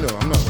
know. I'm not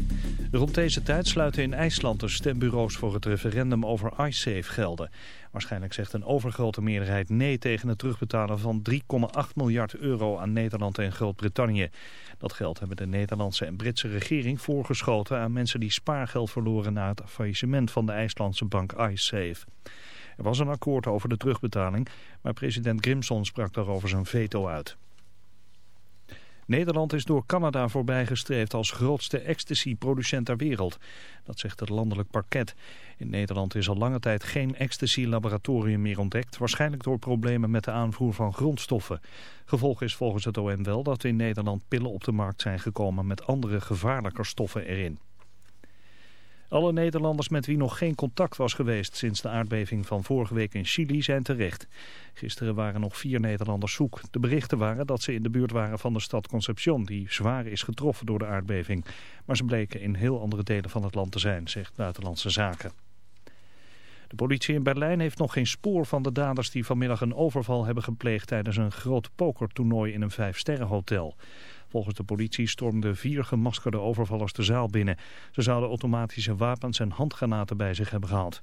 Rond deze tijd sluiten in IJsland de stembureaus voor het referendum over iSafe gelden. Waarschijnlijk zegt een overgrote meerderheid nee tegen het terugbetalen van 3,8 miljard euro aan Nederland en Groot-Brittannië. Dat geld hebben de Nederlandse en Britse regering voorgeschoten aan mensen die spaargeld verloren na het faillissement van de IJslandse bank iSafe. Er was een akkoord over de terugbetaling, maar president Grimson sprak daarover zijn veto uit. Nederland is door Canada voorbijgestreefd als grootste ecstasy-producent ter wereld. Dat zegt het landelijk parket. In Nederland is al lange tijd geen ecstasy-laboratorium meer ontdekt. Waarschijnlijk door problemen met de aanvoer van grondstoffen. Gevolg is volgens het OM wel dat in Nederland pillen op de markt zijn gekomen met andere gevaarlijker stoffen erin. Alle Nederlanders met wie nog geen contact was geweest sinds de aardbeving van vorige week in Chili zijn terecht. Gisteren waren nog vier Nederlanders zoek. De berichten waren dat ze in de buurt waren van de stad Concepción, die zwaar is getroffen door de aardbeving. Maar ze bleken in heel andere delen van het land te zijn, zegt Buitenlandse Zaken. De politie in Berlijn heeft nog geen spoor van de daders die vanmiddag een overval hebben gepleegd tijdens een groot pokertoernooi in een vijfsterrenhotel. Volgens de politie stormden vier gemaskerde overvallers de zaal binnen. Ze zouden automatische wapens en handgranaten bij zich hebben gehad.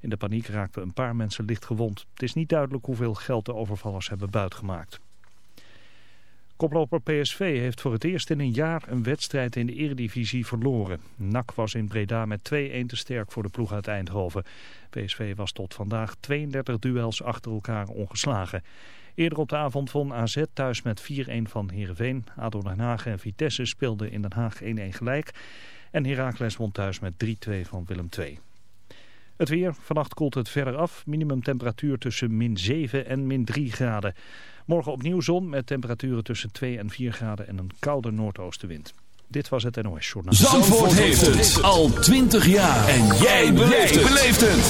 In de paniek raakten een paar mensen licht gewond. Het is niet duidelijk hoeveel geld de overvallers hebben buitgemaakt. Koploper PSV heeft voor het eerst in een jaar een wedstrijd in de eredivisie verloren. NAC was in Breda met 2-1 te sterk voor de ploeg uit Eindhoven. PSV was tot vandaag 32 duels achter elkaar ongeslagen. Eerder op de avond won AZ thuis met 4-1 van Heerenveen. ADO Den Haag en Vitesse speelden in Den Haag 1-1 gelijk. En Heracles won thuis met 3-2 van Willem II. Het weer, vannacht koelt het verder af. Minimumtemperatuur tussen min 7 en min 3 graden. Morgen opnieuw zon met temperaturen tussen 2 en 4 graden en een koude noordoostenwind. Dit was het NOS Journaal. Zandvoort heeft het al 20 jaar. En jij beleeft het.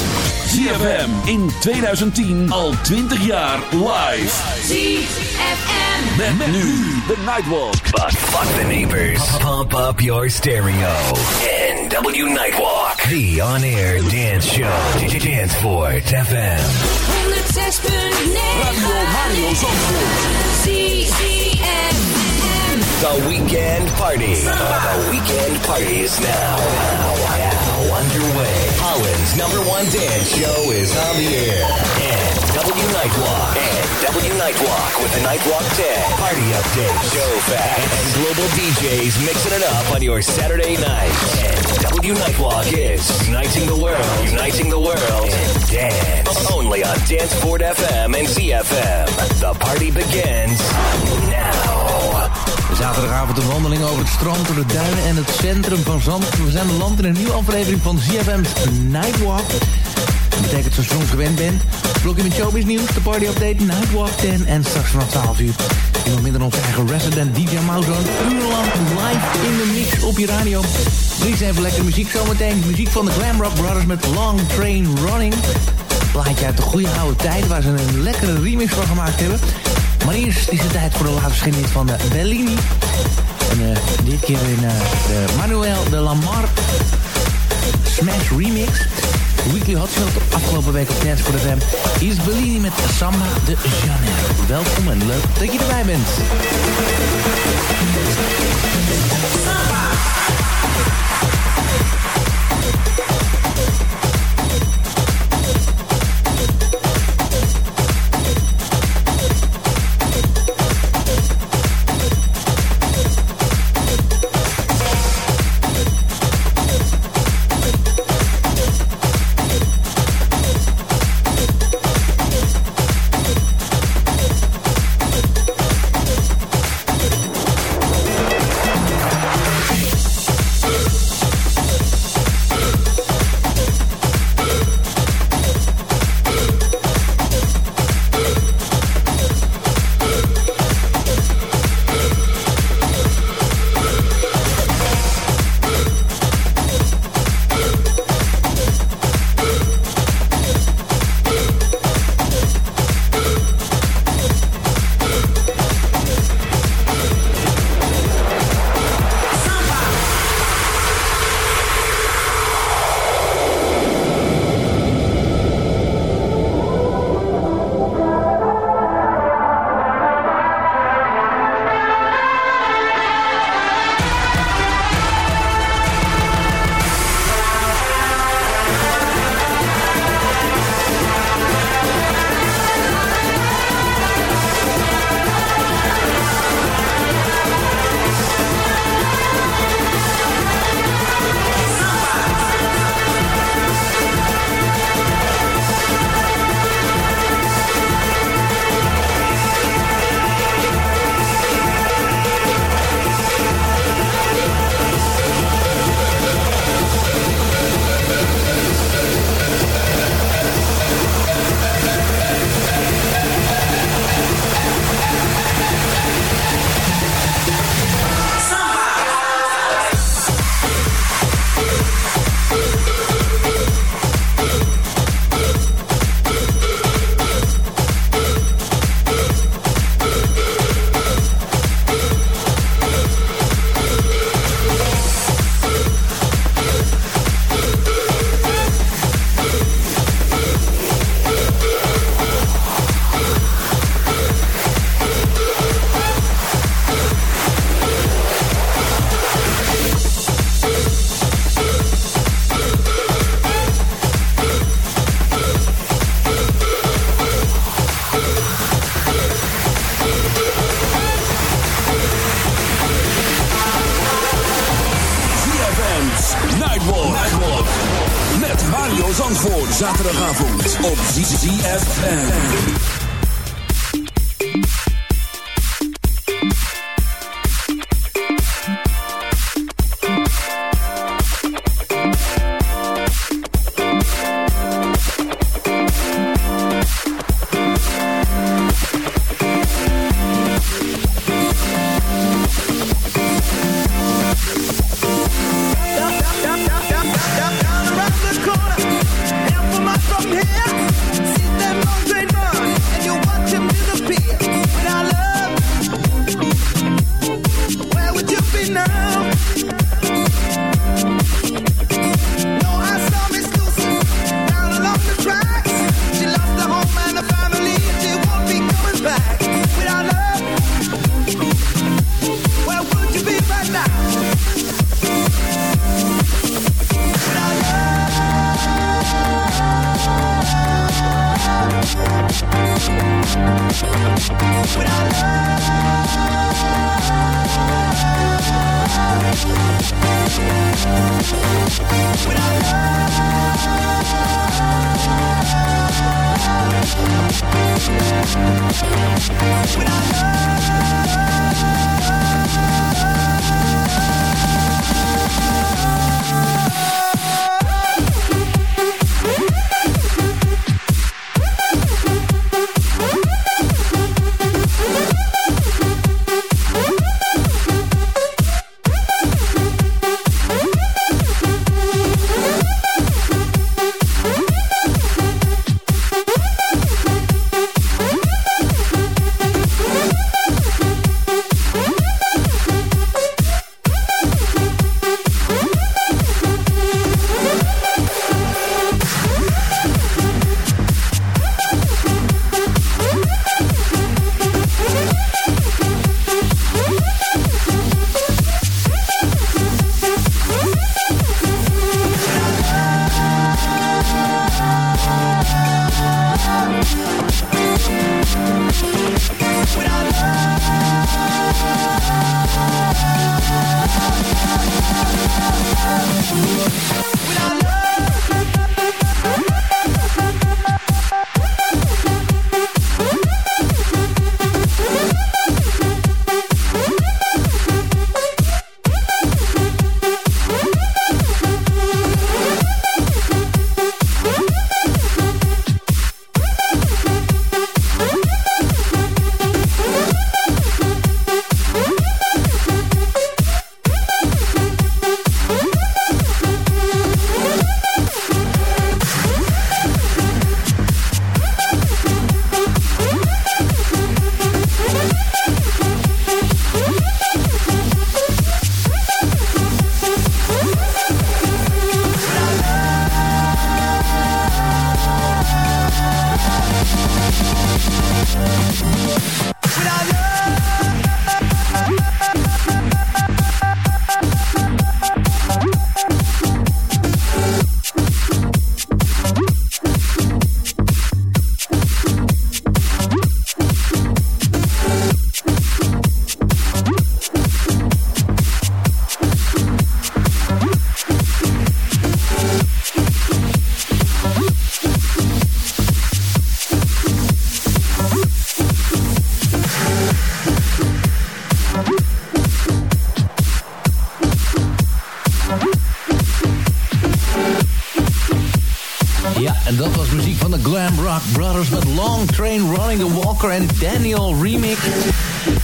ZFM in 2010 al 20 jaar live. ZFM. Met, nu de Nightwalk. But fuck the neighbors. Pump up your stereo. NW Nightwalk. The on-air dance show. Danceport FM. 106.9. Radio Mario Zandvoort. The weekend party. The weekend party is now. Now, now underway. Holland's number one dance show is on the air. NW Nightwalk. NW Nightwalk with the Nightwalk 10. Party update, show facts, and global DJs mixing it up on your Saturday night. NW Nightwalk is uniting the world, uniting the world, and dance. Only on Danceport FM en ZFM. The party begins now. Zaterdagavond een wandeling over het strand, door de duinen en het centrum van Zandvoort. We zijn beland in een nieuwe aflevering van ZFM's Nightwalk. Dat betekent zoals je ons gewend bent. Blokje met showbiz nieuws, de party update, Nightwalk 10 en straks vanaf 12 uur. Iemand minder onze eigen resident DJ Mauzo. Een uur lang live in de mix op je radio. Drie even lekker muziek zometeen. Muziek van de Glamrock Brothers met Long Train Running. Plaatje uit de goede oude tijd waar ze een lekkere remix van gemaakt hebben. Maar eerst is het tijd voor de laatste geschiedenis van de Bellini. En eh, dit keer in eh, de Manuel de Lamar Smash Remix. Weekly Hot Shot afgelopen week op Dance voor de is Bellini met Samba de Janeiro. Welkom en leuk dat je erbij bent. Running the Walker en Daniel Remix.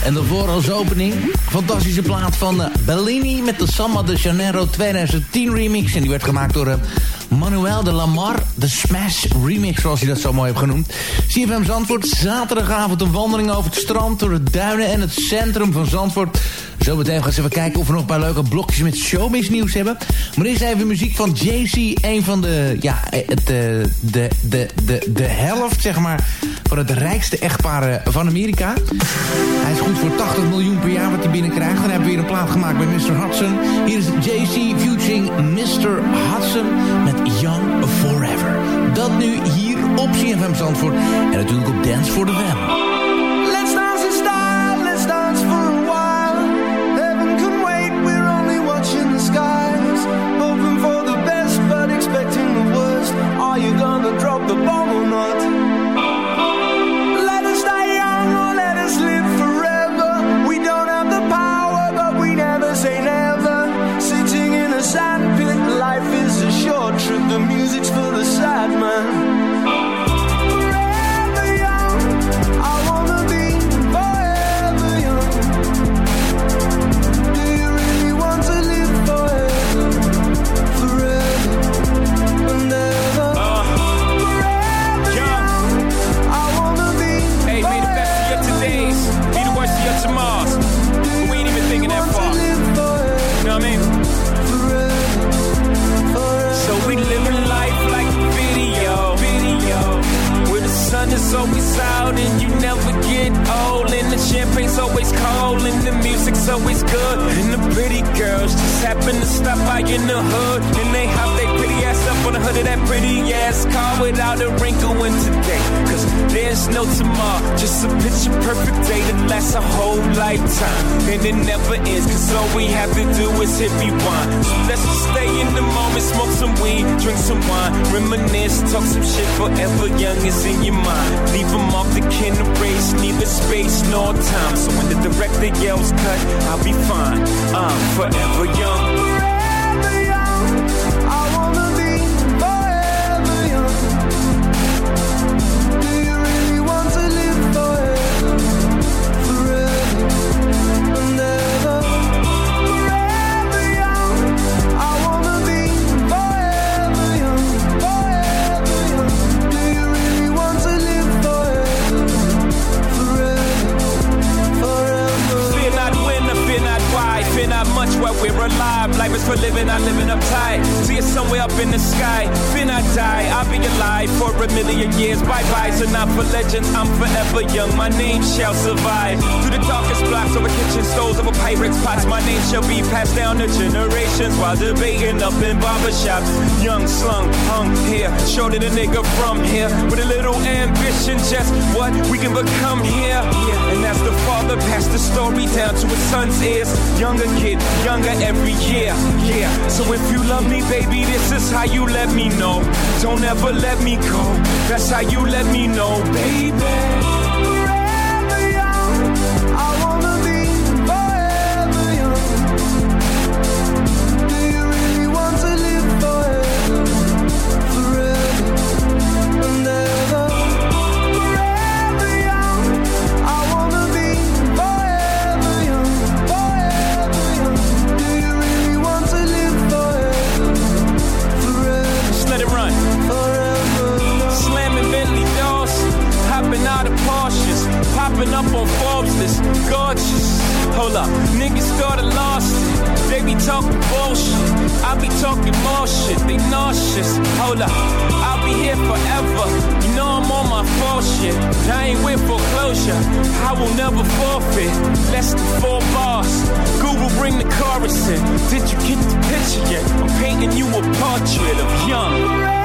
En daarvoor als opening, fantastische plaat van eh, Bellini met de Samba de Janeiro 2010 remix. En die werd gemaakt door eh, Manuel de Lamar, de Smash remix zoals hij dat zo mooi heeft genoemd. CFM Zandvoort, zaterdagavond een wandeling over het strand, door de duinen en het centrum van Zandvoort. Zo meteen gaan eens even kijken of we nog een paar leuke blokjes met showbiz nieuws hebben. Maar eerst even muziek van Jay-Z. Een van de, ja, het, eh, de, de, de, de helft, zeg maar, van het rijkste echtpaar eh, van Amerika. Hij is goed voor 80 miljoen per jaar wat hij binnenkrijgt. Dan hebben we weer een plaat gemaakt bij Mr. Hudson. Hier is Jay-Z featuring Mr. Hudson met Young Forever. Dat nu hier op CFM Zandvoort. En natuurlijk op Dance for the Web. Always cold and the music's always good. And the pretty girls just happen to stop by in the hood. And they hop hood of that pretty ass car without a wrinkle in today. Cause there's no tomorrow, just a picture perfect day that lasts a whole lifetime. And it never ends, cause all we have to do is hit rewind. So let's just stay in the moment, smoke some weed, drink some wine, reminisce, talk some shit forever young is in your mind. Leave them off the kin race, neither space nor time. So when the director yells cut, I'll be fine. I'm forever young. Alive. Life is for living, I'm living uptight. See it somewhere up in the sky. Fear I die, I'll be alive for a million years. Bye bye, so not for legends, I'm forever young. My name shall survive. Through the darkest blocks over kitchen stoves, over pirates' pots, my name shall be passed down to generations while debating up in barbershops. Young, slung, hung here, shorter the nigga from here. With a little ambition, just what we can become here. And as the father passed the story down to his son's ears, younger kid, younger every year. Yeah, so if you love me, baby, this is how you let me know. Don't ever let me go. That's how you let me know, baby. roll up. Niggas started I lost. They be talking bullshit. I be talking more shit. They nauseous. Hold up. I'll be here forever. You know I'm on my fall shit. I ain't with foreclosure. I will never forfeit. Less than four bars. Google bring the chorus in. Did you get the picture yet? I'm painting you a portrait of young.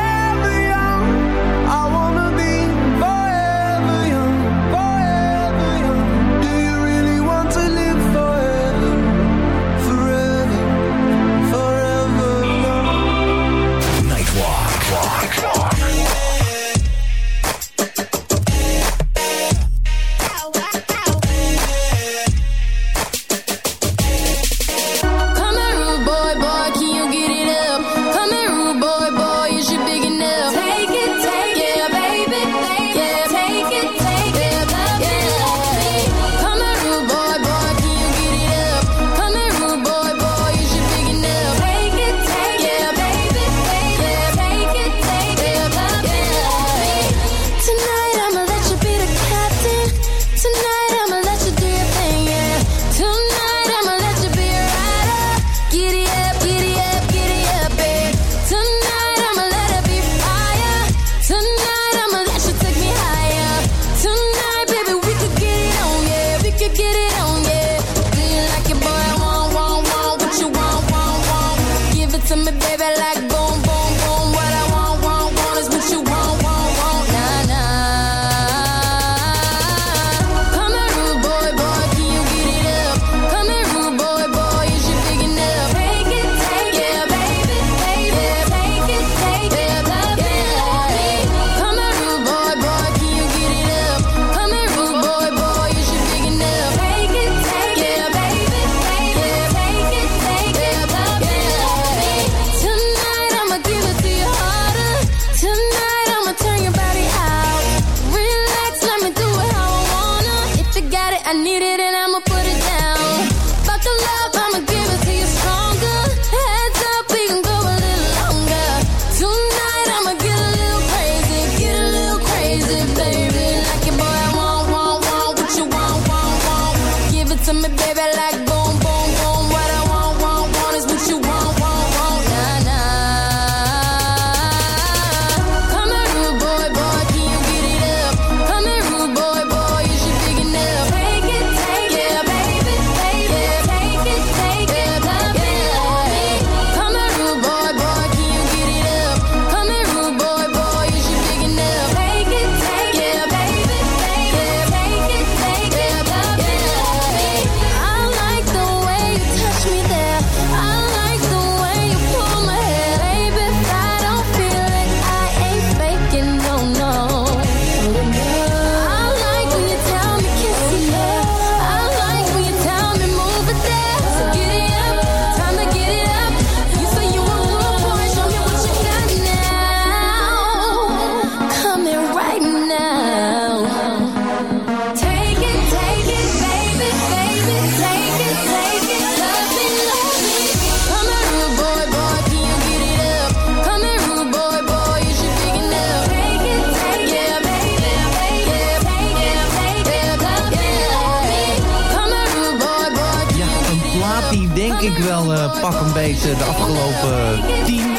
denk ik wel eh, pak een beetje de afgelopen 10,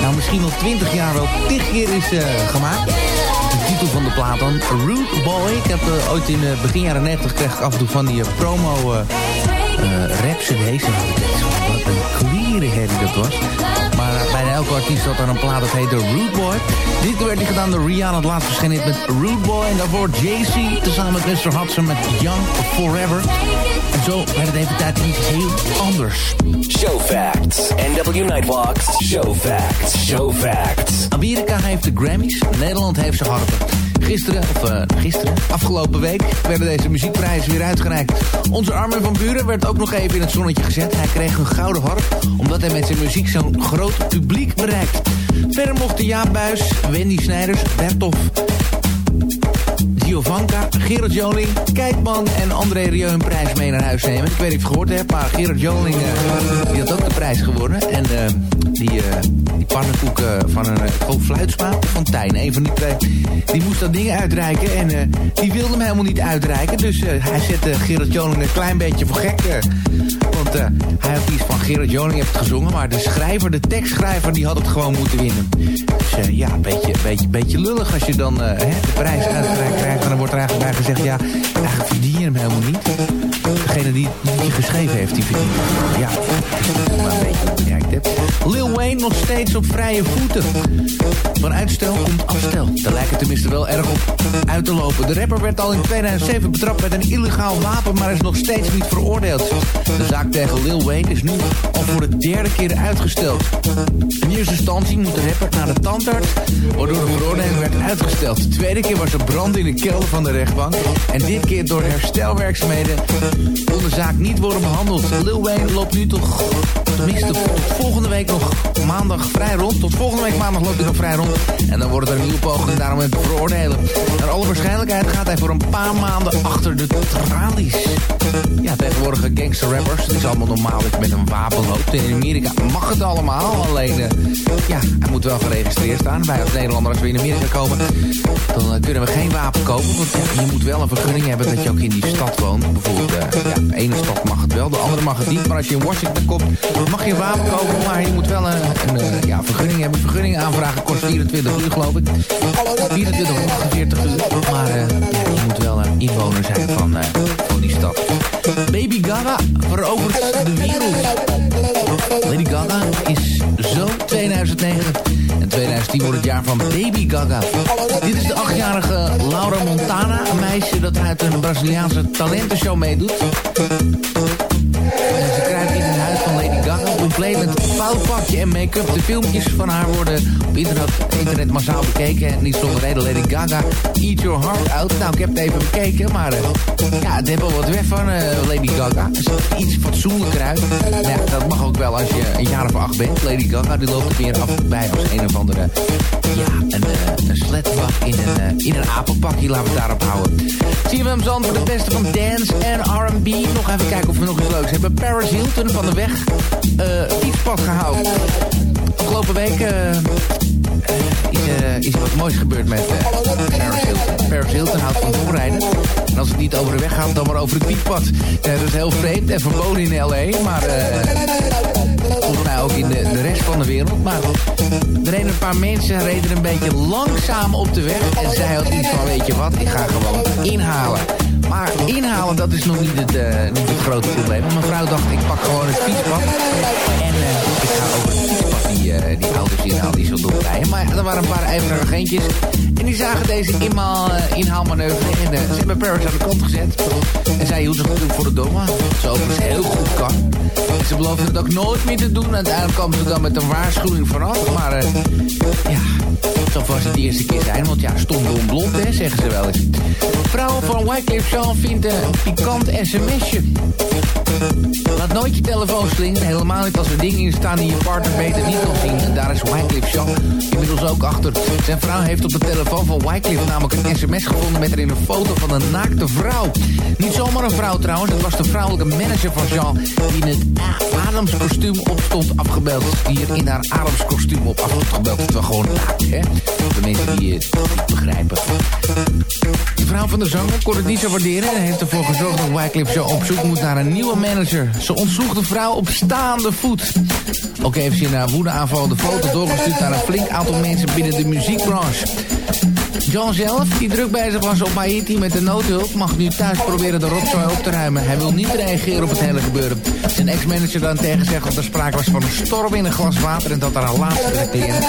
nou misschien wel 20 jaar wel tig keer is eh, gemaakt. De titel van de plaat dan, Root Boy. Ik heb eh, ooit in begin jaren 90 kreeg ik af en toe van die promo rap cd's. Wat een queere herrie dat was welke artiest zat daar een plaat dat heette Root Boy. Dit werd gedaan door Rihanna. Het laatst verscheen met Root Boy. En daarvoor JC tezamen met Mr. Hudson met Young Forever. En zo werd het even tijd iets heel anders. Show facts. NW Nightwalks. Show facts. Show facts. Amerika heeft de Grammys. Nederland heeft ze harpen. Gisteren, of eh, gisteren, afgelopen week werden deze muziekprijzen weer uitgereikt. Onze Armin van Buren werd ook nog even in het zonnetje gezet. Hij kreeg een gouden harp, omdat hij met zijn muziek zo'n groot publiek bereikt. Verder mochten Jaap Buis, Wendy Snijders, Bertolf Giovanka, Gerard Joling, Kijkman en André Rieu hun prijs mee naar huis nemen. Ik weet niet of je gehoord hebt, maar Gerard Joling eh, die had ook de prijs gewonnen. En eh, die die pannenkoeken van een uh, Fluitsma of van Tijn. Een van die twee. Die moest dat ding uitreiken. En uh, die wilde hem helemaal niet uitreiken. Dus uh, hij zette Gerard Joling een klein beetje voor gek. want hij had iets van Gerard Joling heeft gezongen. Maar de schrijver, de tekstschrijver, die had het gewoon moeten winnen. Dus ja, een beetje, beetje, beetje lullig als je dan de prijs uitgereikt krijgt. En dan wordt er eigenlijk bij gezegd, ja, eigenlijk verdien je hem helemaal niet. Degene die liedje geschreven heeft, die verdient. Ja, een beetje bekijkt hebt. Lil Wayne nog steeds op vrije voeten. Van uitstel komt afstel. Daar lijkt het tenminste wel erg op uit te lopen. De rapper werd al in 2007 betrapt met een illegaal wapen, maar is nog steeds niet veroordeeld. De zaak tegen Lil Wayne is nu al voor de derde keer uitgesteld. In eerste instantie moet de rapper naar de tandarts, waardoor de veroordeling uitgesteld. De tweede keer was er brand in de kelder van de rechtbank. En dit keer door herstelwerkzaamheden kon de zaak niet worden behandeld. Lil Wayne loopt nu toch, tenminste volgende week nog maandag vrij rond. Tot volgende week maandag loopt hij nog vrij rond. En dan wordt er een nieuwe poging daarom te veroordelen. Naar alle waarschijnlijkheid gaat hij voor een paar maanden achter de tralies. Ja, tegenwoordige gangster rappers. Het is allemaal normaal dat je met een wapen loopt. In Amerika mag het allemaal. Alleen, uh, ja, hij moet wel geregistreerd staan. Wij als Nederlander, als we in Amerika komen, dan uh, kunnen we geen wapen kopen. Want je moet wel een vergunning hebben dat je ook in die stad woont. Bijvoorbeeld, uh, ja, de ene stad mag het wel, de andere mag het niet. Maar als je in Washington komt, mag je een wapen kopen. Maar je moet wel een, een ja, vergunning hebben. Vergunning aanvragen kost 24 uur, geloof ik. 24 of 48 uur. Maar je moet wel een inwoner zijn van, van die stad. Baby Gaga verovert de wereld. Lady Gaga is zo 2009. En 2010 wordt het jaar van Baby Gaga. Dit is de achtjarige Laura Montana. Een meisje dat uit een Braziliaanse talentenshow meedoet. Ze kruipt in het huis van Lady Gaga. Compleet met foutpakje en make-up. De filmpjes van haar worden op internet, massaal bekeken. En niet zonder reden Lady Gaga. Eat Your Heart Out. Nou, ik heb het even bekeken. Maar uh, ja, het heeft wel wat weg van uh, Lady Gaga. Er zit iets fatsoenlijker uit. Ja, dat mag ook wel als je een jaar of acht bent. Lady Gaga die loopt er weer af en bij als een of andere... Ja, een, uh, in een, in apenpakje. Laten we het daarop houden. Hem zand voor de beste van dance en R&B. Nog even kijken of we nog iets leuks hebben. Paris Hilton van de weg uh, fietspad Afgelopen week uh, is, uh, is er wat moois gebeurd met Paris Hilton. Paris Hilton houdt van doorrijden. En als het niet over de weg gaat, dan maar over het fietspad. dat is heel vreemd en verboden in L.A. Maar volgens mij ook in de, de rest van de wereld. Maar er reden een paar mensen reden een beetje langzaam op de weg. En zij had iets van, weet je wat, ik ga gewoon inhalen. Maar inhalen, dat is nog niet het, uh, niet het grote probleem. Mijn vrouw dacht, ik pak gewoon het fietspad. En uh, ik ga over het fietspad die, uh, die auto's inhalen die zo doorrijden. Maar er waren een paar ijverige agentjes. En die zagen deze inmaal, inhaalmanoeuvre. En ze hebben Paris aan de kant gezet. En zij hield zich natuurlijk voor de domme. Zo overigens heel goed kan. En ze beloofden het ook nooit meer te doen. Uiteindelijk kwam ze dan met een waarschuwing vanaf. Maar ja, zo was het de eerste keer zijn. Want ja, stom blond, hè, zeggen ze wel eens. Vrouwen van Wycliffe Jean vindt een pikant sms'je. Laat nooit je telefoon slingen. Helemaal niet als er dingen in staan die je partner beter niet kan zien. En daar is Wycliffe Jean inmiddels ook achter. Zijn vrouw heeft op de telefoon van Wycliffe namelijk een sms gevonden... met erin een foto van een naakte vrouw. Niet zomaar een vrouw trouwens. Het was de vrouwelijke manager van Jean... die in het Adams kostuum op stond afgebeeld. In haar Adams kostuum op afgebeeld. Het was gewoon naakt, hè. De mensen die het niet begrijpen. De vrouw van de zanger kon het niet zo waarderen... en heeft ervoor gezorgd dat Wycliffe Jean op zoek moet naar een nieuwe manager. Ze ontsloeg de vrouw op staande voet. Ook heeft ze haar woedeaanval de foto doorgestuurd naar een flink aantal mensen binnen de muziekbranche. John zelf, die druk bezig was op Haiti met de noodhulp... mag nu thuis proberen de rotzooi op te ruimen. Hij wil niet reageren op het hele gebeuren. Zijn ex-manager dan tegen zegt dat er sprake was van een storm in een glas water... en dat haar laatste cliënt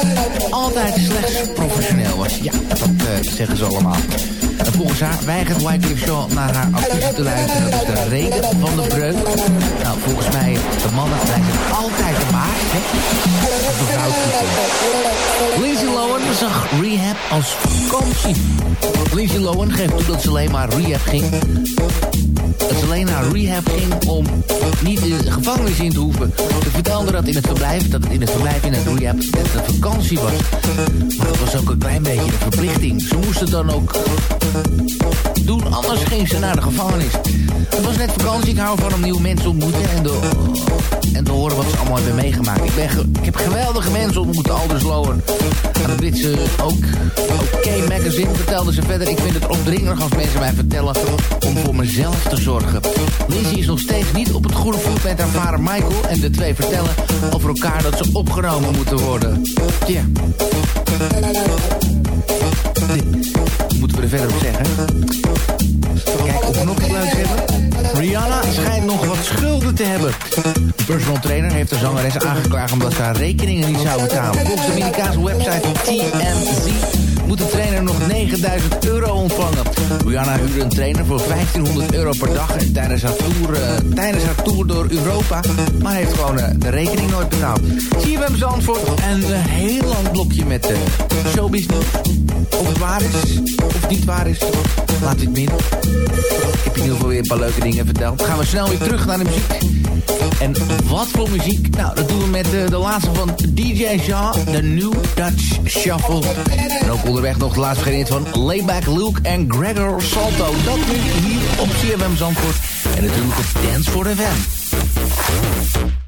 altijd slechts professioneel was. Ja, dat uh, zeggen ze allemaal. En volgens haar weigert Wycliffe Shaw naar haar advies te luisteren. Dat is de reden van de breuk. Nou, volgens mij, de mannen lijken altijd de baas, hè? Mevrouw Lindsay Lohan zag rehab als vakantie. Lindsay Lohan geeft toe dat ze alleen maar rehab ging dat ze alleen naar rehab ging om niet de gevangenis in te hoeven. Ze vertelde dat in het verblijf, dat het in het verblijf in het rehab net een vakantie was. Maar het was ook een klein beetje een verplichting. Ze moesten dan ook doen, anders ging ze naar de gevangenis. Het was net vakantie, ik hou van om nieuwe mensen ontmoeten en, en te horen wat ze allemaal hebben meegemaakt. Ik, ben ik heb geweldige mensen ontmoet, Alders Lowen. Aan de Britse ook, OK Magazine vertelde ze verder. Ik vind het opdringerig als mensen mij vertellen om voor mezelf te zorgen. Lizzie is nog steeds niet op het goede voet met haar vader Michael. En de twee vertellen over elkaar dat ze opgenomen moeten worden. Moeten we er verder op zeggen. Kijk we nog leuks hebben. Rihanna schijnt nog wat schulden te hebben. De personal trainer heeft de zangeres aangeklaagd omdat ze haar rekeningen niet zou betalen. Volgens de Amerikaanse website TMZ moet de trainer nog 9000 euro ontvangen. Rihanna huurde een trainer voor 1500 euro per dag en tijdens haar tour, eh, tijdens haar tour door Europa. Maar heeft gewoon eh, de rekening nooit betaald. Zie je en een heel lang blokje met de showbiz nieuws. Of het waar is, of niet waar is, laat ik midden. Ik heb in ieder geval weer een paar leuke dingen verteld. Gaan we snel weer terug naar de muziek. En wat voor muziek? Nou, dat doen we met eh, de laatste van DJ Jean, de New Dutch Shuffle. En ook onderweg nog de laatste van Layback Luke en Gregor Salto. Dat nu hier op CFM Zandvoort. En natuurlijk op Dance for the Van.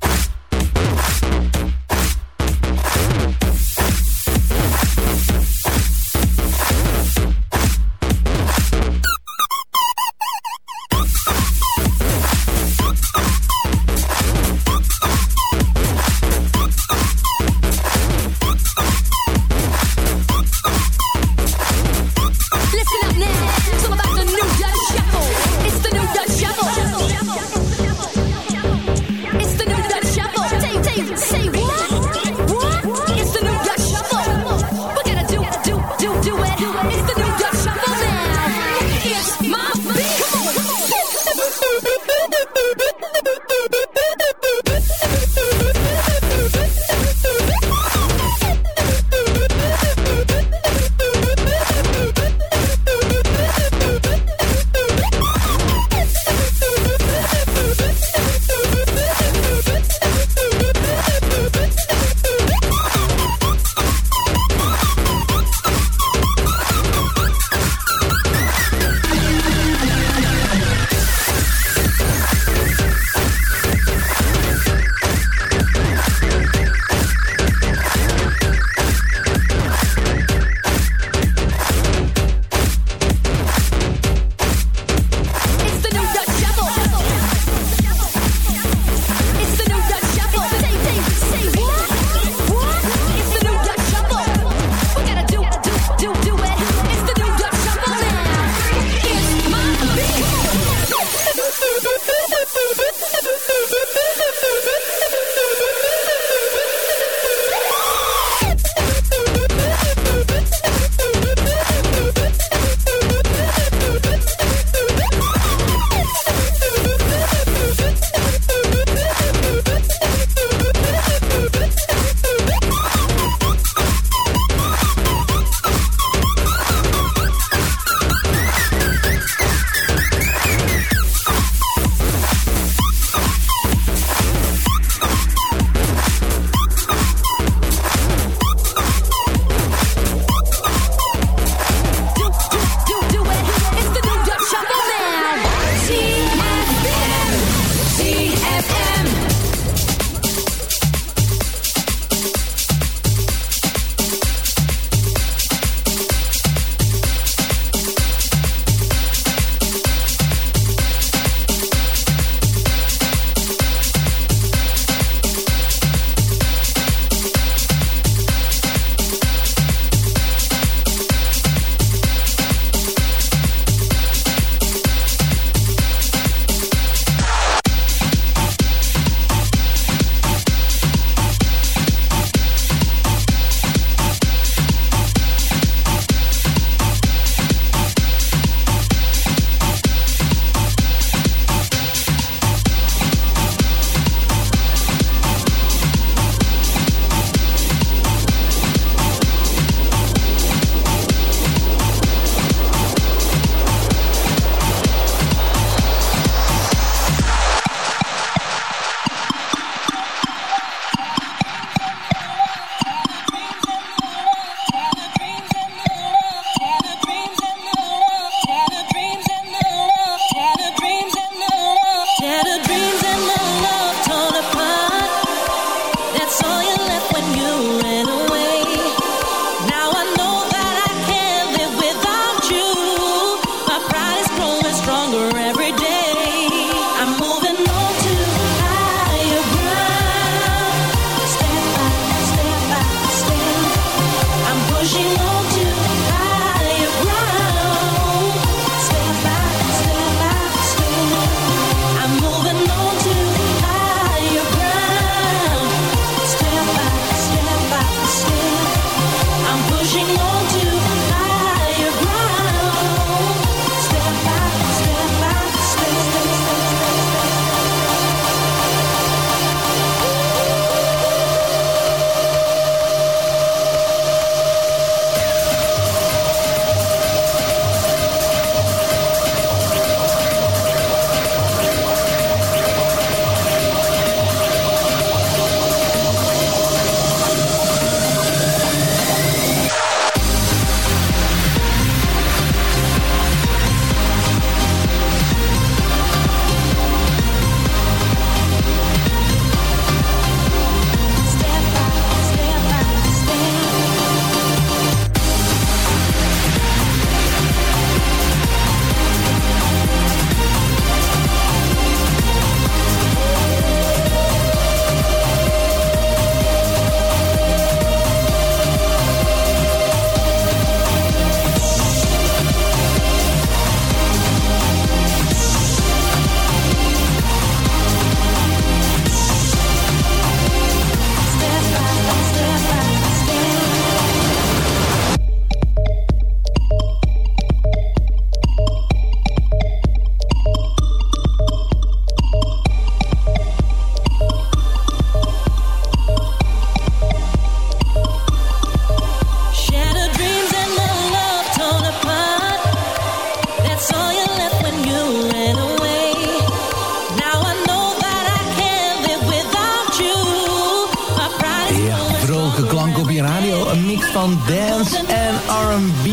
Van dance en R&B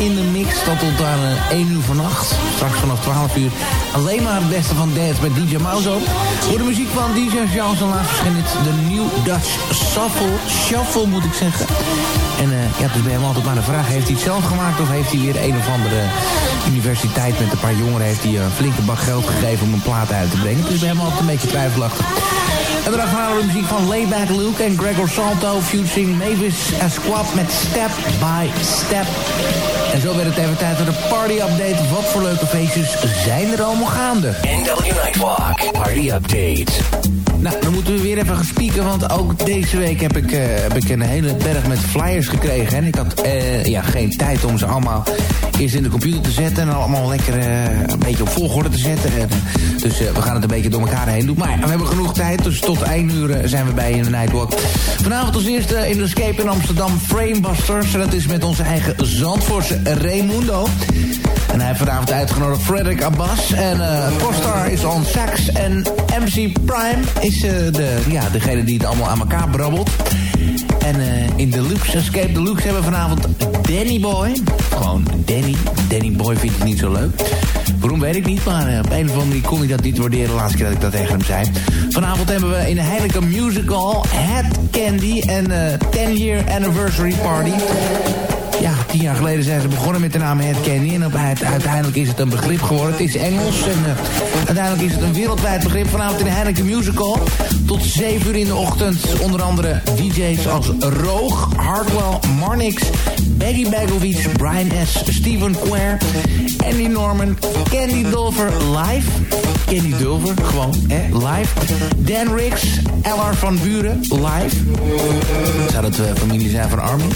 in de mix. Dat tot aan eh, 1 uur vannacht. Straks vanaf 12 uur alleen maar het beste van dance met DJ Mauzo. Voor de muziek van DJ Charles en laatst verscheen het de New Dutch Shuffle. Shuffle moet ik zeggen. En eh, ja, dus bij hem altijd maar de vraag, heeft hij het zelf gemaakt of heeft hij weer een of andere universiteit met een paar jongeren heeft hij een flinke bak geld gegeven om een plaat uit te brengen. Dus bij hem altijd een beetje twijfelachtig. En daarna gaan we muziek van Layback Luke en Gregor Salto... featuring Mavis Squad met Step by Step. En zo werd het even tijd voor de party-update. Wat voor leuke feestjes zijn er allemaal gaande? NW Nightwalk Party Update. Nou, dan moeten we weer even gaan spieken, want ook deze week heb ik, eh, heb ik een hele berg met flyers gekregen. En ik had eh, ja, geen tijd om ze allemaal eerst in de computer te zetten en allemaal lekker eh, een beetje op volgorde te zetten. En, dus we gaan het een beetje door elkaar heen doen. Maar we hebben genoeg tijd, dus tot 1 uur zijn we bij in de Nightwalk. Vanavond als eerste in de Escape in Amsterdam Framebusters. En dat is met onze eigen Zandvoortse Raimundo. En hij heeft vanavond uitgenodigd Frederick Abbas. En uh, Costar is on sax. En MC Prime is uh, de, ja, degene die het allemaal aan elkaar brabbelt. En uh, in Deluxe, Escape Deluxe hebben we vanavond Danny Boy. Gewoon Danny. Danny Boy vind ik niet zo leuk. Waarom weet ik niet, maar op een of andere manier kon hij dat niet waarderen. De laatste keer dat ik dat tegen hem zei. Vanavond hebben we in de Heineken Musical Head Candy en 10 Year Anniversary Party ja, tien jaar geleden zijn ze begonnen met de naam Head Candy. En op, uiteindelijk is het een begrip geworden. Het is Engels en uh, uiteindelijk is het een wereldwijd begrip. Vanavond in de Heineken Musical. Tot 7 uur in de ochtend. Onder andere DJ's als Roog, Hardwell, Marnix, Baggy Bagovic, Brian S., Steven Quare, Andy Norman, Candy Dulver live. Candy Dulver, gewoon, hè, live. Dan Ricks, LR van Buren, live. Zou dat uh, familie zijn van Armin?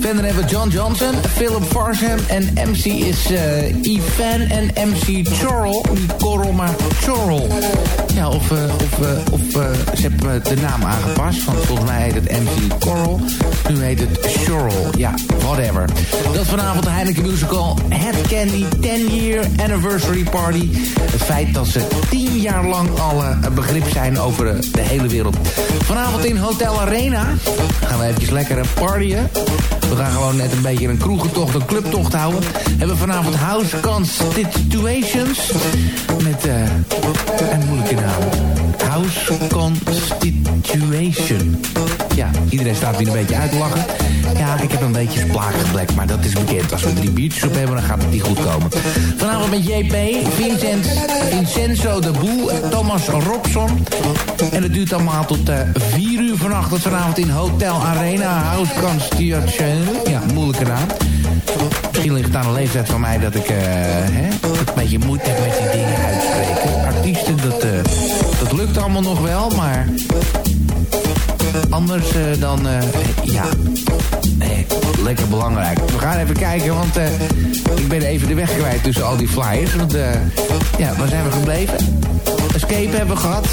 Verder hebben John Johnson, Philip Farsham en MC is uh, en MC Chorrel. Niet Correl, maar Chorrel. Ja, of, uh, of, of ze hebben de naam aangepast. Want volgens mij heet het MC Correl. Nu heet het Chorrel. Ja, whatever. Dat vanavond de Heineken Musical Head Candy 10 Year Anniversary Party. Het feit dat ze 10 jaar lang al een begrip zijn over de hele wereld. Vanavond in Hotel Arena gaan we eventjes lekker partyen. We gaan gewoon net een beetje een kroegentocht, een clubtocht houden. Hebben we vanavond House Constitutions. Met uh, een moeilijke naam. House Constitution. Ja, iedereen staat weer een beetje uit te lachen. Ja, ik heb een beetje splaak geblekt, maar dat is bekend. Als we drie biertjes op hebben, dan gaat het niet goed komen. Vanavond met JP, Vincent, Vincenzo de Boel, Thomas Robson. En het duurt allemaal tot uh, vier uur vannacht. Vanavond in Hotel Arena, House Constitution. Ja, moeilijke naam. Misschien ligt het aan de leeftijd van mij dat ik uh, hè, een beetje moeite heb met die dingen uitspreken. Artiesten, dat, lukt allemaal nog wel, maar anders uh, dan, ja, nee, lekker belangrijk. We gaan even kijken, want ik ben even de weg kwijt tussen al die flyers. Want ja, waar zijn we gebleven? Escape hebben we gehad.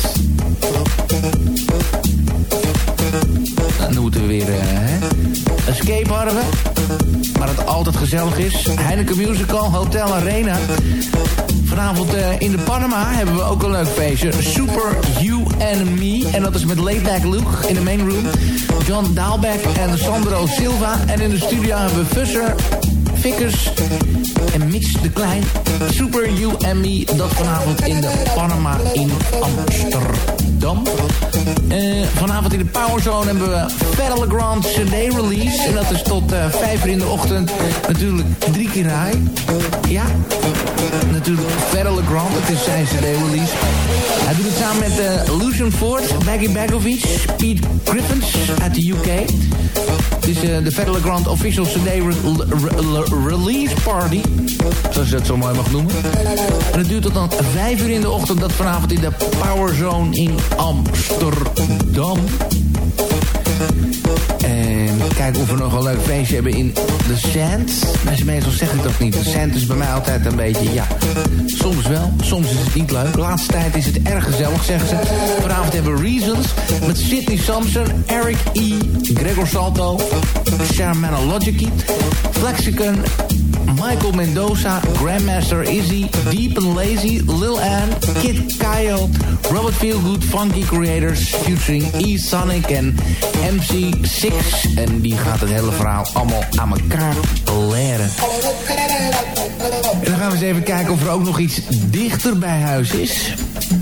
Dan moeten we weer, hè? Escape we. Maar het altijd gezellig is. Heineken Musical, Hotel Arena. Vanavond uh, in de Panama hebben we ook een leuk feestje. Super You and Me. En dat is met Layback Luke in de main room. John Daalbeck en Sandro Silva. En in de studio hebben we Fusser, Vickers en Mitch de Klein. Super You and Me. Dat vanavond in de Panama in Amsterdam. Uh, vanavond in de Powerzone hebben we Federal Grand CD release. En dat is tot uh, 5 uur in de ochtend natuurlijk drie keer high. Ja, natuurlijk Federal Grand. Het is zijn CD release. Hij doet het samen met uh, Lucian Ford, Baggy Bagovic, Pete Griffins uit de UK. Het is de Federal Grand Official CD re re re Release Party. Zoals je dat zo mooi mag noemen. En het duurt tot dan 5 uur in de ochtend. Dat vanavond in de Power Zone in Amsterdam. En kijken of we nog een leuk feestje hebben in de Sand. Maar meestal zeg ik dat niet. De Sand is bij mij altijd een beetje, ja, soms wel, soms is het niet leuk. De laatste tijd is het erg gezellig, zeggen ze. Vanavond hebben we Reasons met Sidney Sampson, Eric E., Gregor Salto, Sherman Logici, Flexicon, Michael Mendoza, Grandmaster Izzy, Deep and Lazy, Lil Ann, Kid Kyle, Robert Feelgood, Funky Creators, featuring E-Sonic en MC6. En die gaat het hele verhaal allemaal aan elkaar leren. En dan gaan we eens even kijken of er ook nog iets dichter bij huis is.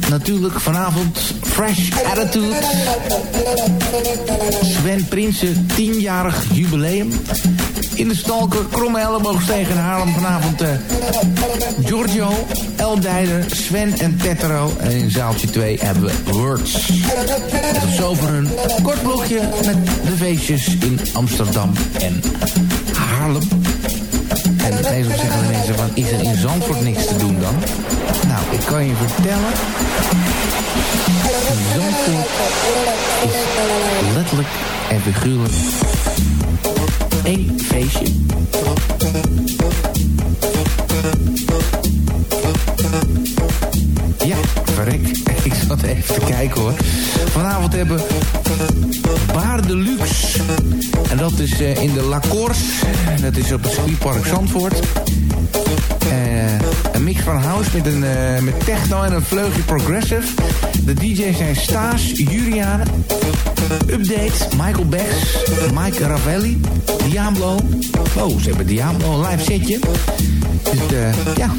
Natuurlijk vanavond Fresh Attitude. Sven Prinsen, 10-jarig jubileum. In de stalker, kromme elleboog tegen Haarlem vanavond. eh, Giorgio, El Dijder, Sven en Tetero. En in zaaltje 2 hebben we Words. En tot zover een kort blokje met de feestjes in Amsterdam en Haarlem. En deze zeggen mensen van, is er in Zandvoort niks te doen dan? Ik kan je vertellen... Zandvoort is letterlijk en figuurlijk één feestje. Ja, verrek. Ik zat even te kijken hoor. Vanavond hebben Baar de Luxe. En dat is eh, in de La Corse. Dat is op het circuitpark Zandvoort. Eh, een mix van house met, een, eh, met techno en een vleugje progressive. De DJ's zijn Staes, Juliane, Update, Michael Becks, Mike Ravelli, Diablo. Oh, ze hebben Diablo, een live setje. Dus eh, ja,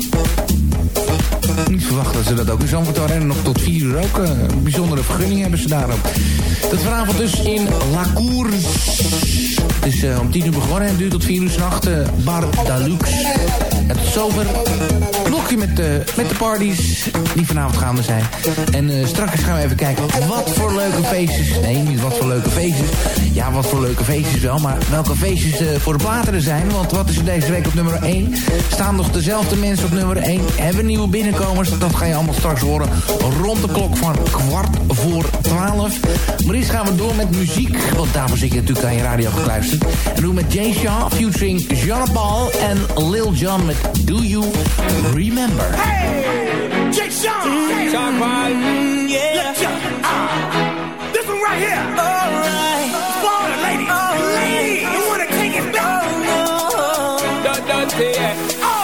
niet verwacht dat ze dat ook in Zandvoort. En nog tot 4 uur ook. Een bijzondere vergunning hebben ze daarop. Dat vanavond dus in La Cour. Het is om 10 uur begonnen en duurt tot 4 uur s'nachts. Uh, Bar Dalux. En tot zover. Blokje met, de met de parties die vanavond gaande zijn. En eh, straks gaan we even kijken wat voor leuke feestjes. Nee, niet wat voor leuke feestjes. Ja, wat voor leuke feestjes wel. Maar welke feestjes eh, voor de platen er zijn. Want wat is er deze week op nummer 1? Staan nog dezelfde mensen op nummer 1? Hebben nieuwe binnenkomers? Dat ga je allemaal straks horen. Rond de klok van kwart voor 12. Maar eerst gaan we door met muziek. Want daarvoor zit je natuurlijk aan je radio gekluisterd. En doen met Jay Shaw, featuring Jean Paul en Lil Jon met Do You Remember? Hey, Jake Sean. Sean Paul. Yeah. Let's go. Ah, this one right here. All right. For all the ladies. Ladies, you want to take it back? Don't, don't say it. Oh,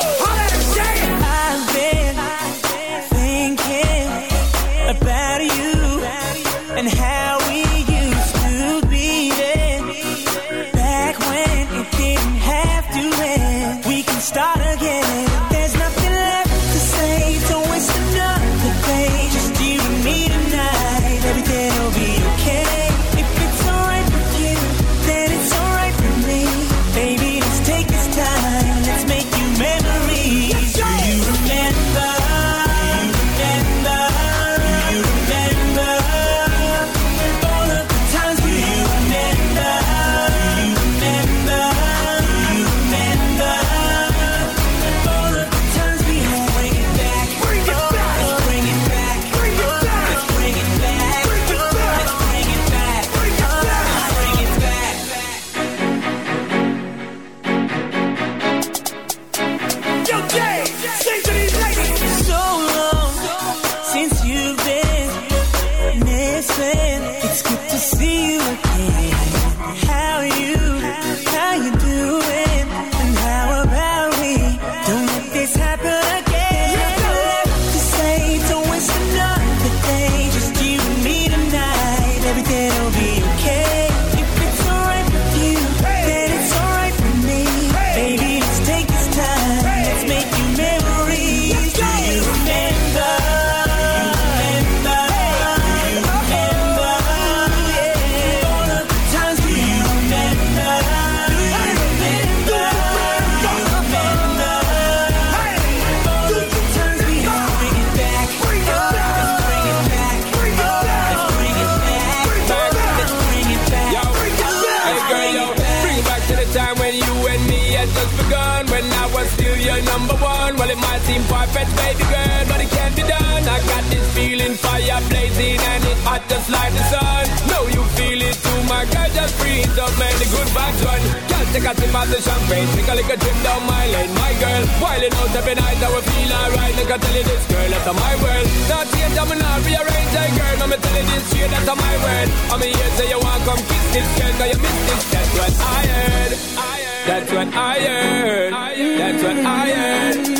still number one. Well, it might seem perfect, baby girl, but it can't be done. I got this feeling, fire blazing, and it hot just like the sun. Know you feel it too, my girl, just breathe up, man, the good vibes run. Just take a sip of the champagne, take a little trip down my lane, my girl. Wildin' out every night, I will feel alright. Like I tell you this, girl, that's my world. Not change, I'm not rearrange, hey girl, I'm tell you this, straight, that's my word. I'm here, say you want come kiss this girl, cause you miss this, that's what I heard. I heard. That's what I heard. That's what I heard.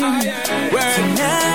Girl.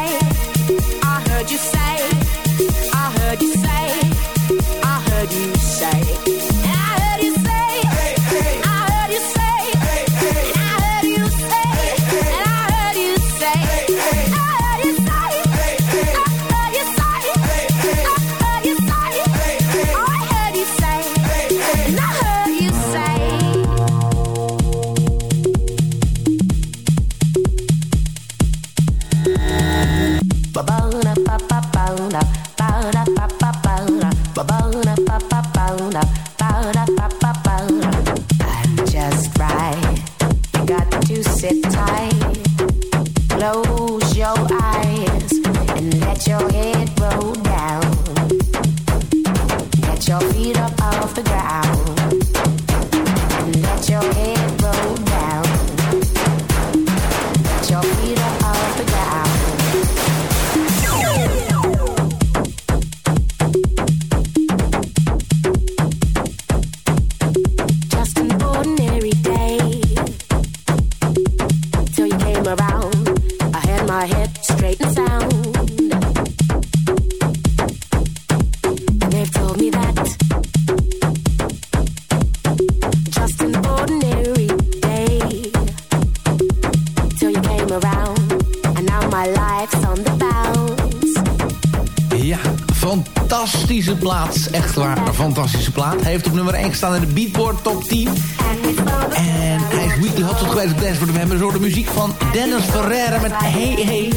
fantastische plaats. Echt waar, een fantastische plaat. Hij heeft op nummer 1 gestaan in de Beatport Top 10. And it's all the En hij is weekly hot tot geweest op for the Members. Door de muziek van Dennis Ferreira met Hey Hey.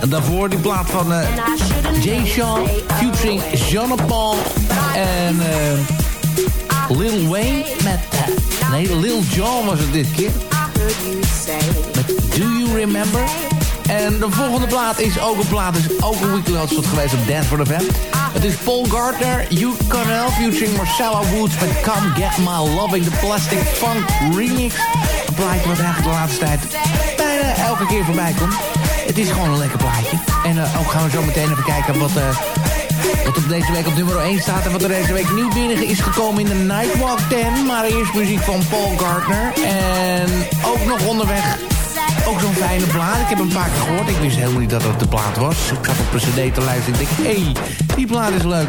En daarvoor die plaat van eh, Jay Sean featuring Jean Paul en eh, Lil Wayne met... eh, nee, Lil Jon was het dit keer. Met Do You Remember? En de volgende plaat is ook een plaat, is ook een weekly hotspot geweest op Dance for the Fam. Het is Paul Gardner, Hugh Connell, featuring Marcella Woods met Come Get My Loving, the Plastic Funk Remix. Een plaatje wat eigenlijk de laatste tijd bijna elke keer voorbij komt. Het is gewoon een lekker plaatje. En eh, ook gaan we zo meteen even kijken wat... eh, wat op deze week op nummer 1 staat en wat er deze week nieuw binnen is gekomen in de Nightwalk 10. Maar eerst muziek van Paul Gardner. En ook nog onderweg ook zo'n fijne plaat. Ik heb hem een paar keer gehoord. Ik wist helemaal niet dat dat de plaat was. Ik zat op een cd te luisteren. Ik denk, hé, hey, die plaat is leuk.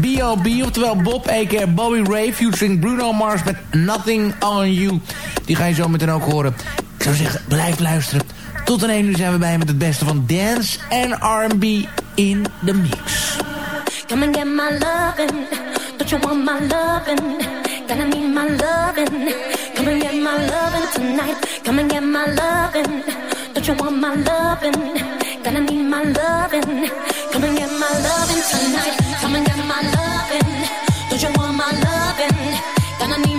B.O.B. Oftewel Bob, a.k.a. Bobby Ray. Featuring Bruno Mars met Nothing On You. Die ga je zo meteen ook horen. Ik zou zeggen, blijf luisteren. Tot een 1 uur zijn we bij met het beste van dance en R&B in de mix. Come and get my lovin'. Don't you want my lovin'? Gonna need my lovin'. Come and get my lovin' tonight. Come and get my lovin'. Don't you want my lovin'? Gonna need my lovin'. Come and get my lovin' tonight. Come and get my lovin'. Don't you want my lovin'? Gonna need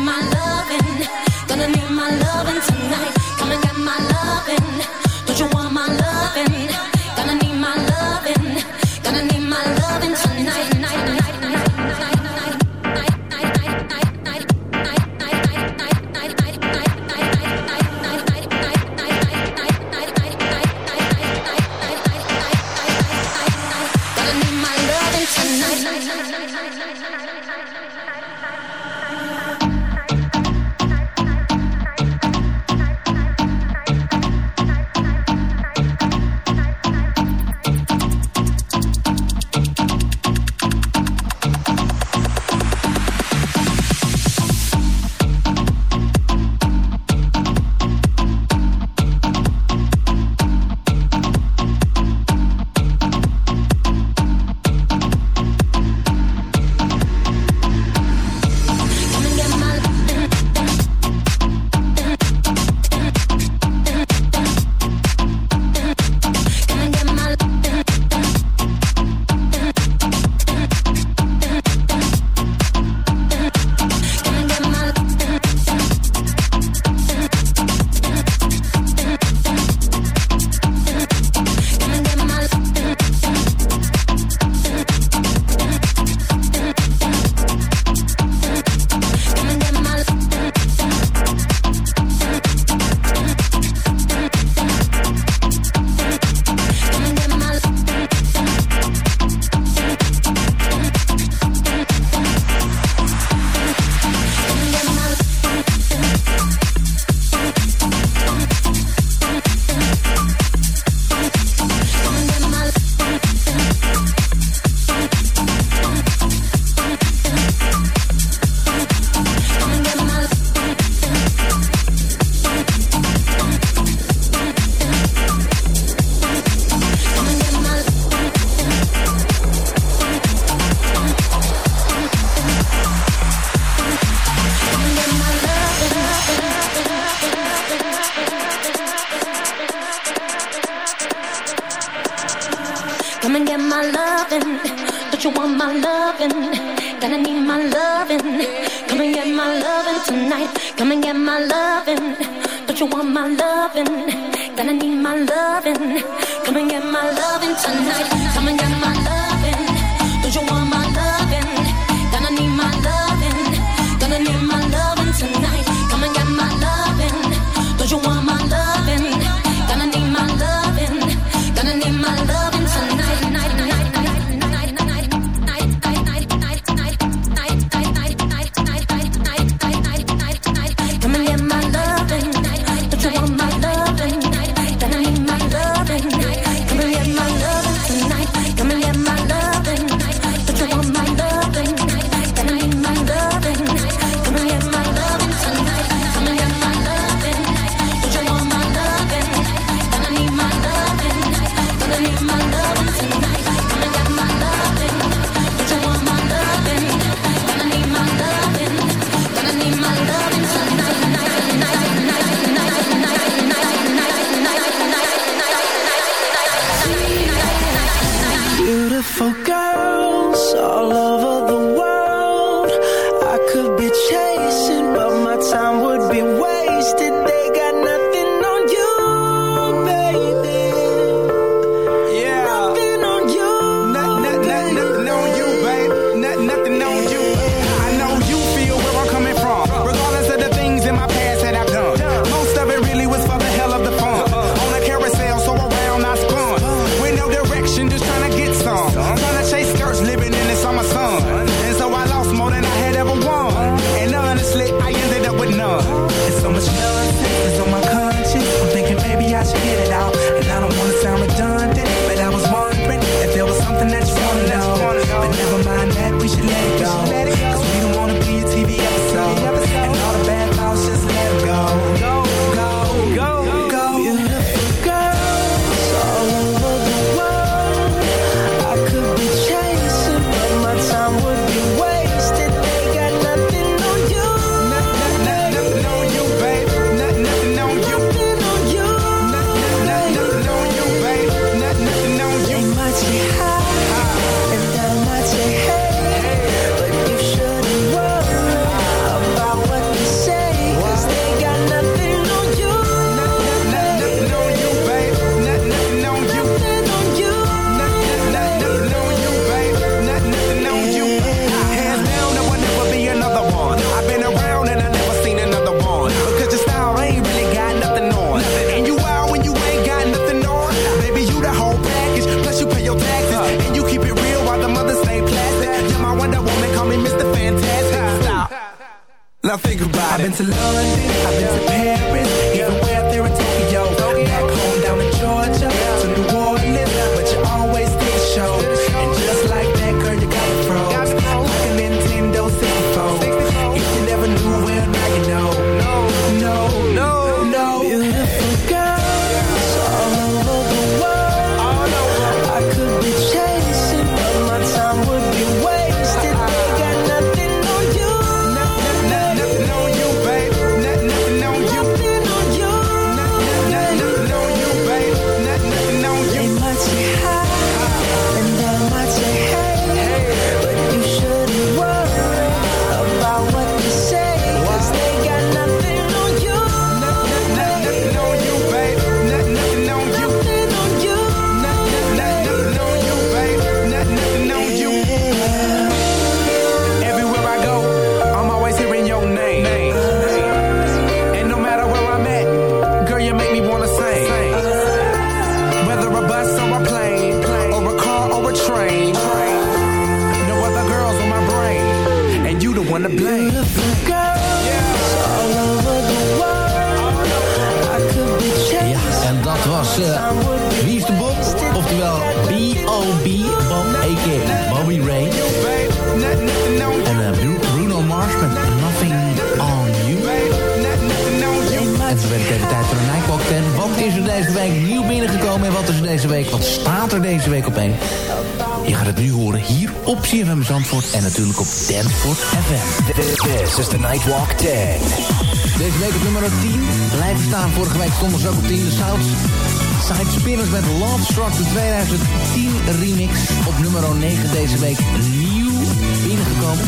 you want my loving, gonna need my loving. Come and get my loving tonight, come and get my loving. Don't you want my loving, gonna need my loving. Come and get my loving tonight, come and get my loving. Met Love Struck de 2010 remix. Op nummer 9 deze week nieuw binnengekomen.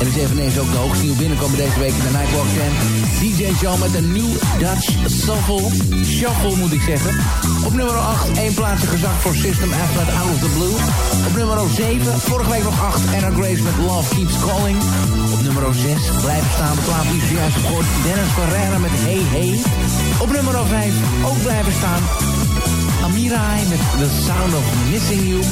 En is eveneens ook de hoogste nieuw binnenkomen deze week in de Nightwalk 10. DJ Joe met een nieuw Dutch Shuffle. Shuffle moet ik zeggen. Op nummer 8 één plaatsje gezakt voor System F met Out of the Blue. Op nummer 7 vorige week nog 8 Anna Grace met Love Keeps Calling. Op nummer 6 blijven staan de plaat die zojuist gehoord Dennis Ferreira met Hey Hey. Op nummer 5 ook blijven staan Amirai met The Sound of Missing You.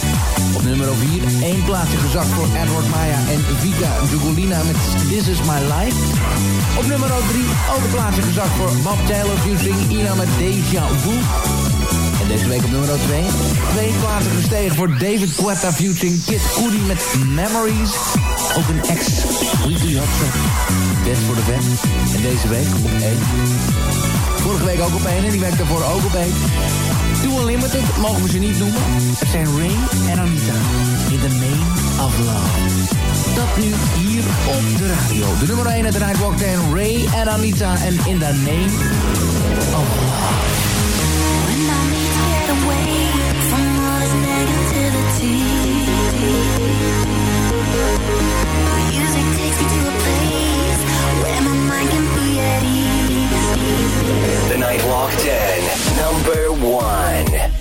Op nummer 4 één plaatsje gezakt voor Edward Maya en Vika Dugolina met This Is My Life. Op nummer 3 ook een plaatsje gezakt voor Bob Taylor featuring Ina met Deja Vu. En deze week op nummer 2. Twee plaatsen gestegen voor David Guetta featuring Kid Cudi met Memories. Ook een ex-weekly hotset. Best voor de band. En deze week op 1. Vorige week ook op 1 en die week daarvoor ook op 1. Too Unlimited mogen we ze niet noemen. Het zijn Ray en Anita. In the name of love. Dat nu hier op de radio. De nummer 1 uit de Nightwalk 10. Ray en Anita. En in the name of love. When I need to get away from all this negativity. Music takes me to a place where my mind can be at ease. The Nightwalk 10, number one.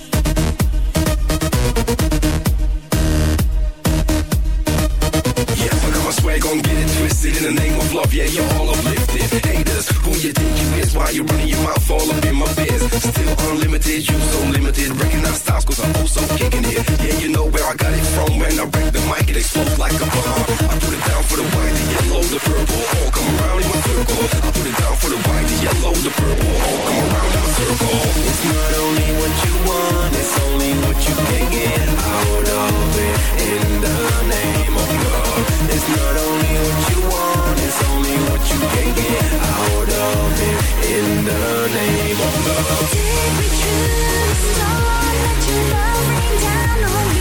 Swag on, get it twisted in the name of love. Yeah, you're all uplifted. Haters, who you think you is? Why you running your mouth all up in my biz? Still unlimited, you so limited. Recognize styles cause I'm also kicking it. Yeah, you know where I got it from. When I wreck the mic, it explodes like a bomb. I put it down for the white, the yellow, the purple. All come around in my circle. I put it down for the white, the yellow, the purple. All come around in my circle. It's not only what you want, it's only what you can get out of it. In the name of love. It's not only what you you can't get out of it in the name of love. Did we choose the star? Let your love rain down on